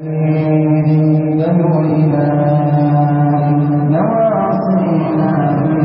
فيها عصينا